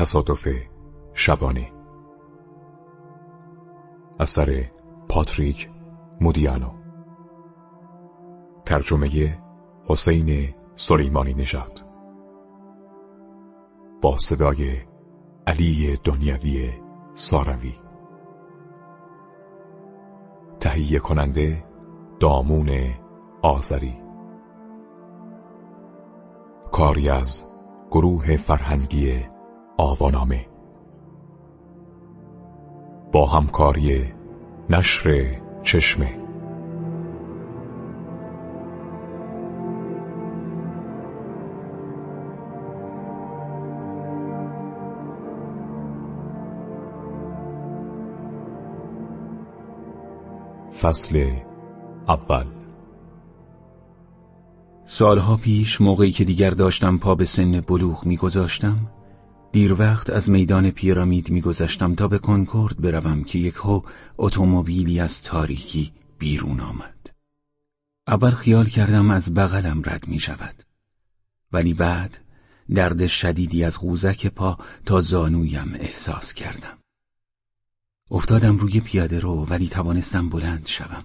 تصادف شبانه اثر پاتریک مودیانو. ترجمه حسین سلیمانی نژاد. با صدای علی دنیوی ساروی. تهیه کننده دامون آذری. کاری از گروه فرهنگی آوانامه. با همکاری نشر چشمه. فصل اول. سالها پیش موقعی که دیگر داشتم پا به سن بلوغ میگذاشتم دیر وقت از میدان پیرامید میگذشتم تا به کنکورد بروم که یک هو اتومبیلی از تاریکی بیرون آمد. اول خیال کردم از بغلم رد می شود ولی بعد درد شدیدی از قوزک پا تا زانویم احساس کردم. افتادم روی پیاده رو ولی توانستم بلند شوم.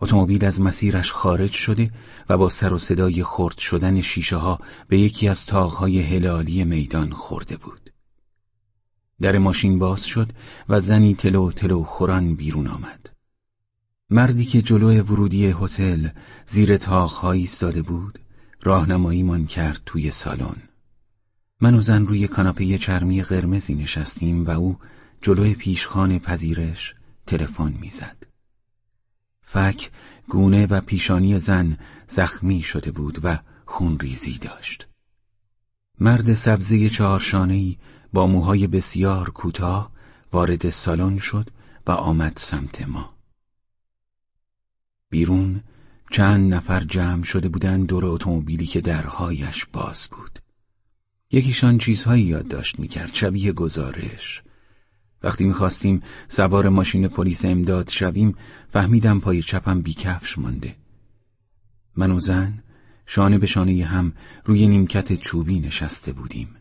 اتومبیل از مسیرش خارج شده و با سر و صدای خرد شدن شیشه ها به یکی از تاغهای هلالی میدان خورده بود. در ماشین باز شد و زنی تلو تلو خوران بیرون آمد. مردی که جلو ورودی هتل زیر تاغهایی ایستاده بود راهنماییمان کرد توی سالن. من و زن روی کاناپه چرمی قرمزی نشستیم و او جلوی پیشخان پذیرش تلفن می‌زد. فک گونه و پیشانی زن زخمی شده بود و خونریزی داشت. مرد سبزی چهارشانهای با موهای بسیار کوتاه وارد سالن شد و آمد سمت ما. بیرون چند نفر جمع شده بودند دور اتومبیلی که درهایش باز بود. یکیشان چیزهایی یادداشت می‌کرد شبیه گزارش وقتی می‌خواستیم سوار ماشین پلیس امداد شویم فهمیدم پای چپم بیکفش مانده. من و زن شانه به شانه هم روی نیمکت چوبی نشسته بودیم.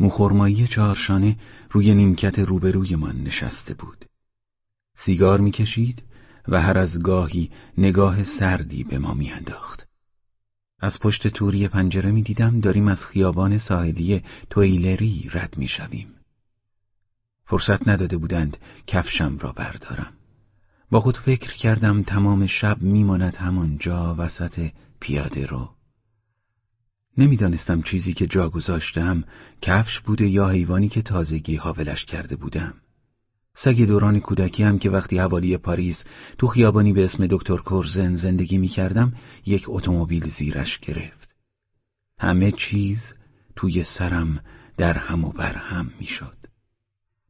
موخورمایی چهارشانه روی نیمکت روبرویمان نشسته بود. سیگار می‌کشید و هر از گاهی نگاه سردی به ما میانداخت. از پشت توری پنجره می‌دیدم داریم از خیابان ساحلی تویلری رد می‌شویم. فرصت نداده بودند کفشم را بردارم. با خود فکر کردم تمام شب میماند همانجا وسط پیاده رو. نمی‌دانستم چیزی که جا گذاشتم کفش بوده یا حیوانی که تازگی حاولش کرده بودم. سگ دوران کودکی هم که وقتی حوالی پاریس تو خیابانی به اسم دکتر کورزن زندگی می‌کردم یک اتومبیل زیرش گرفت. همه چیز توی سرم در هم و بر هم می‌شد.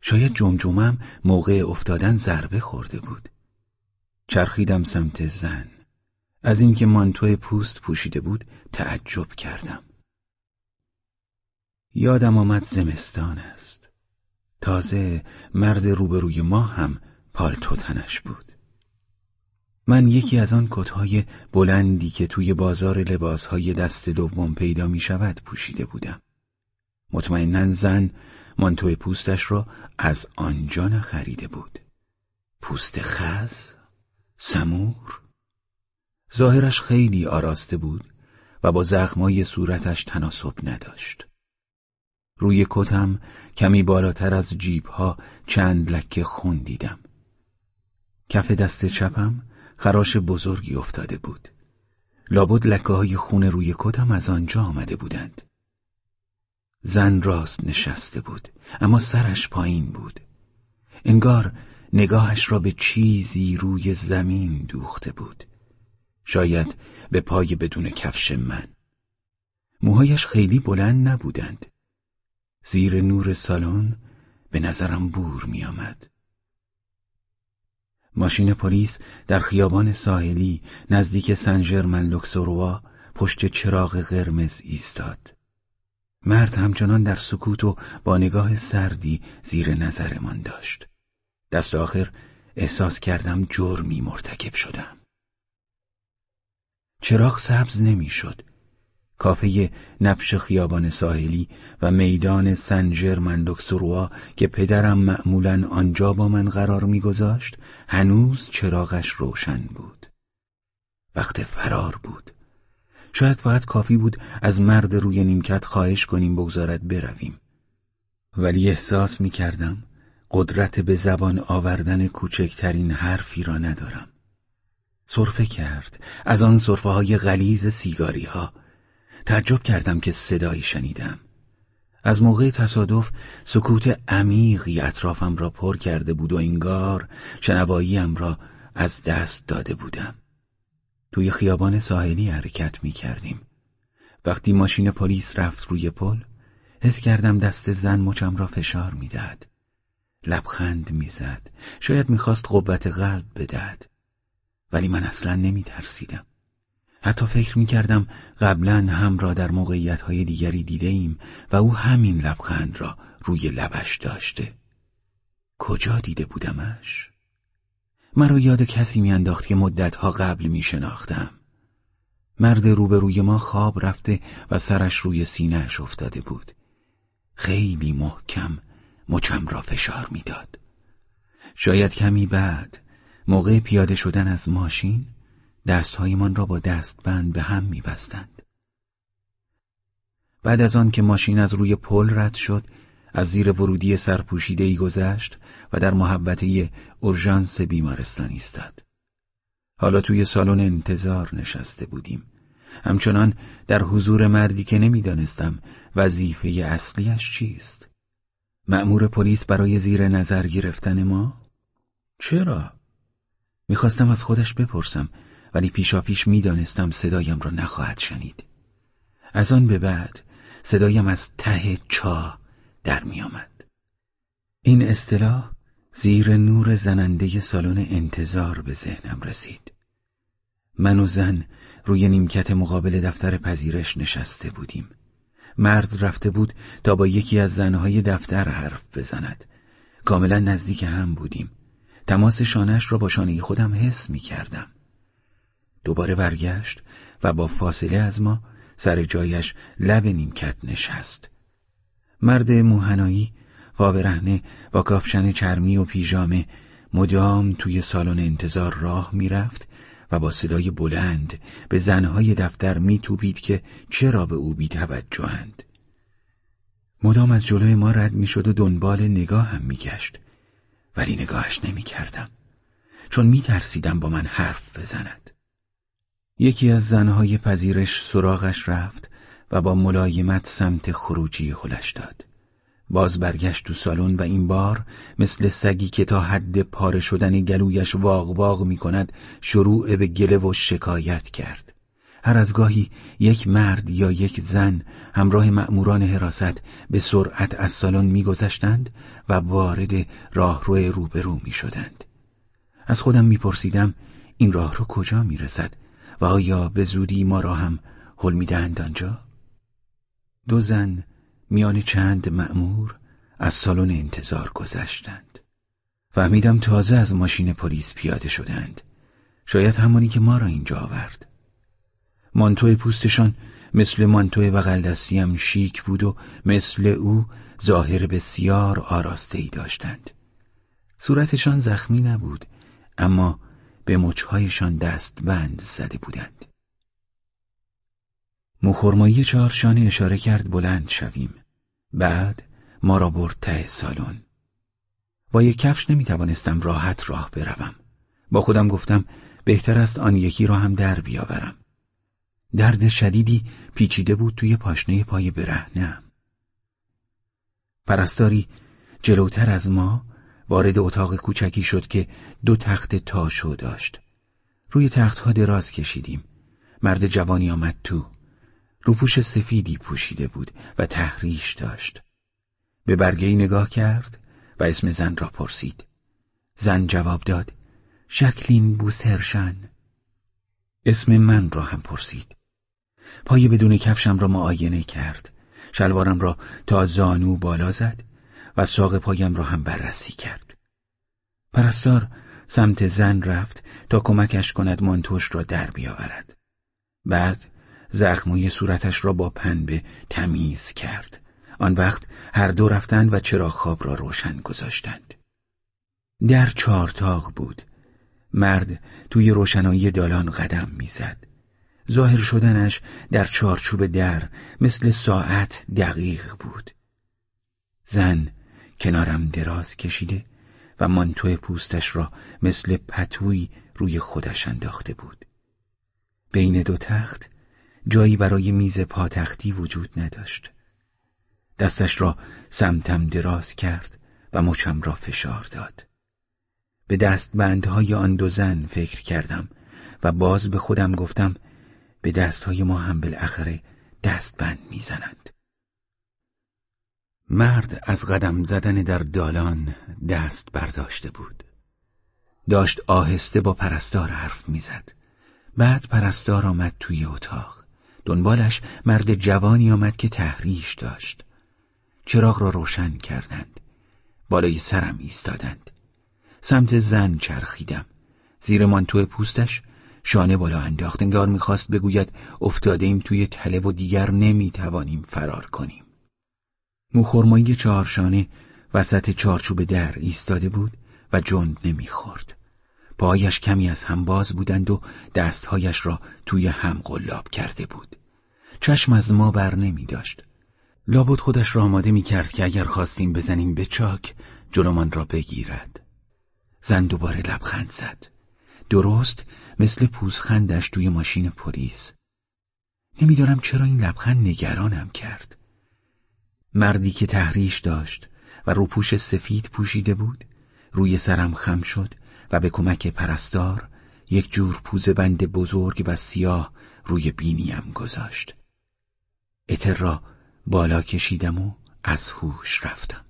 شاید جمجمم موقع افتادن ضربه خورده بود. چرخیدم سمت زن. از اینکه مانتو پوست پوشیده بود تعجب کردم. یادم آمد زمستان است. تازه مرد روبروی ما هم پالتو تنش بود. من یکی از آن کتهای بلندی که توی بازار لباسهای دست دوم پیدا می شود پوشیده بودم. مطمئنا زن مانتو پوستش را از آنجا نخریده بود پوست خز؟ سمور؟ ظاهرش خیلی آراسته بود و با زخمای صورتش تناسب نداشت روی کتم کمی بالاتر از جیبها چند لکه خون دیدم کف دست چپم خراش بزرگی افتاده بود لابد لکه های خون روی کتم از آنجا آمده بودند زن راست نشسته بود اما سرش پایین بود انگار نگاهش را به چیزی روی زمین دوخته بود شاید به پای بدون کفش من موهایش خیلی بلند نبودند زیر نور سالن به نظرم بور می آمد. ماشین پلیس در خیابان ساحلی نزدیک سن ژرمن پشت چراغ قرمز ایستاد. مرد همچنان در سکوت و با نگاه سردی زیر نظرمان داشت. دست آخر احساس کردم جرمی مرتکب شدم. چراغ سبز نمی‌شد. کافه نبش خیابان ساحلی و میدان سنجر مندکسروا که پدرم معمولا آنجا با من قرار میگذاشت هنوز چراغش روشن بود. وقت فرار بود. شاید فقط کافی بود از مرد روی نیمکت خواهش کنیم بگذارد برویم. ولی احساس می کردم قدرت به زبان آوردن کوچکترین حرفی را ندارم. صرفه کرد. از آن صرفه های غلیز سیگاری ها تعجب کردم که صدایی شنیدم. از موقع تصادف سکوت عمیقی اطرافم را پر کرده بود و انگار شنواییم را از دست داده بودم. توی خیابان ساحلی حرکت می کردیم وقتی ماشین پلیس رفت روی پل حس کردم دست زن مچم را فشار می‌دهد. لبخند می‌زد. شاید می‌خواست قوت قلب بدهد. ولی من اصلا نمی ترسیدم حتی فکر می کردم قبلا هم را در موقعیت های دیگری دیده ایم و او همین لبخند را روی لبش داشته. کجا دیده بودمش؟ مرا یاد کسی میانداخت که مدتها قبل می شناختم مرد روبروی ما خواب رفته و سرش روی سینهش افتاده بود خیلی محکم مچم را فشار می‌داد. شاید کمی بعد موقع پیاده شدن از ماشین دستهایمان را با دستبند به هم میبستند. بعد از آن که ماشین از روی پل رد شد از زیر ورودی سرپوشیده ای گذشت و در محبته اورژانس بیمارستان ایستاد. حالا توی سالن انتظار نشسته بودیم. همچنان در حضور مردی که نمی‌دانستم وظیفه اصلیش چیست. مأمور پلیس برای زیر نظر گرفتن ما؟ چرا؟ می‌خواستم از خودش بپرسم ولی پیشا پیش می‌دانستم صدایم را نخواهد شنید. از آن به بعد صدایم از ته چا در میآمد. این اصطلاح زیر نور زننده سالن انتظار به ذهنم رسید. من و زن روی نیمکت مقابل دفتر پذیرش نشسته بودیم. مرد رفته بود تا با یکی از زنهای دفتر حرف بزند. کاملا نزدیک هم بودیم. تماس شانش را با شانه خودم حس می کردم. دوباره برگشت و با فاصله از ما سر جایش لب نیمکت نشست. مرد موهنایی و برهنه با کافشن چرمی و پیژامه مدام توی سالن انتظار راه می‌رفت و با صدای بلند به زنهای دفتر میتوبید که چرا به او بیتوجهند. مدام از جلوی ما رد می‌شد و دنبال نگاه هم میگشت ولی نگاهش نمی‌کردم چون میترسیدم با من حرف بزند. یکی از زنهای پذیرش سراغش رفت و با ملایمت سمت خروجی هلش داد. باز برگشت تو سالن و این بار مثل سگی که تا حد پاره شدن گلویش واق واق می کند شروع به گله و شکایت کرد. هر از گاهی یک مرد یا یک زن همراه مأموران حراست به سرعت از سالن میگذشتند و وارد راهرو روبرو می شدند. از خودم میپرسیدم این راه رو کجا می‌رسد و آیا به زودی ما را هم حل می‌دهند آنجا؟ دو زن میان چند مأمور از سالن انتظار گذشتند. فهمیدم تازه از ماشین پلیس پیاده شدند. شاید همانی که ما را اینجا آورد. مانتو پوستشان مثل مانتو بغل دستیم شیک بود و مثل او ظاهر بسیار آراسته ای داشتند. صورتشان زخمی نبود اما به مچهایشان دست بند زده بودند. مخرمایی چهارشانه اشاره کرد بلند شویم. بعد ما را برد ته سالن. با یک کفش نمی توانستم راحت راه بروم. با خودم گفتم بهتر است آن یکی را هم در بیاورم. درد شدیدی پیچیده بود توی پاشنه پای برهنم. پرستاری جلوتر از ما وارد اتاق کوچکی شد که دو تخت تاشو داشت. روی تختها دراز کشیدیم. مرد جوانی آمد تو. روپوش سفیدی پوشیده بود و تحریش داشت. به برگه نگاه کرد و اسم زن را پرسید. زن جواب داد شکلین بوسرشن اسم من را هم پرسید. پای بدون کفشم را معاینه کرد. شلوارم را تا زانو بالا زد و ساق پایم را هم بررسی کرد. پرستار سمت زن رفت تا کمکش کند مانتوش را در بیاورد. بعد زخموی صورتش را با پنبه تمیز کرد. آن وقت هر دو رفتند و چراغ خواب را روشن گذاشتند. در چارتاق بود. مرد توی روشنایی دالان قدم می‌زد. ظاهر شدنش در چارچوب در مثل ساعت دقیق بود. زن کنارم دراز کشیده و مانتو پوستش را مثل پتوی روی خودش انداخته بود. بین دو تخت جایی برای میز پاتختی وجود نداشت. دستش را سمتم دراز کرد و مچم را فشار داد. به دستبندهای آن دو زن فکر کردم و باز به خودم گفتم به دستهای ما هم بالاخره دستبند می‌زنند. مرد از قدم زدن در دالان دست برداشته بود. داشت آهسته با پرستار حرف می‌زد. بعد پرستار آمد توی اتاق. دنبالش مرد جوانی آمد که تحریش داشت. چراغ را روشن کردند. بالای سرم ایستادند. سمت زن چرخیدم. زیر مانتو پوستش شانه بالا انداخت. انگار می‌خواست بگوید افتاده ایم توی تله و دیگر نمی‌توانیم فرار کنیم. موخرمایی چهارشانه وسط چارچوب در ایستاده بود و جند نمی‌خورد. پایش کمی از هم باز بودند و دستهایش را توی هم قلاب کرده بود. چشم از ما بر نمی داشت. لابد خودش را آماده می کرد که اگر خواستیم بزنیم به چاک جلومان را بگیرد. زن دوباره لبخند زد. درست مثل پوزخندش توی ماشین پلیس. نمی‌دانم چرا این لبخند نگرانم کرد. مردی که تحریش داشت و روپوش سفید پوشیده بود روی سرم خم شد و به کمک پرستار یک جور پوزه بند بزرگ و سیاه روی بینیم گذاشت. اتر را بالا کشیدم و از هوش رفتم.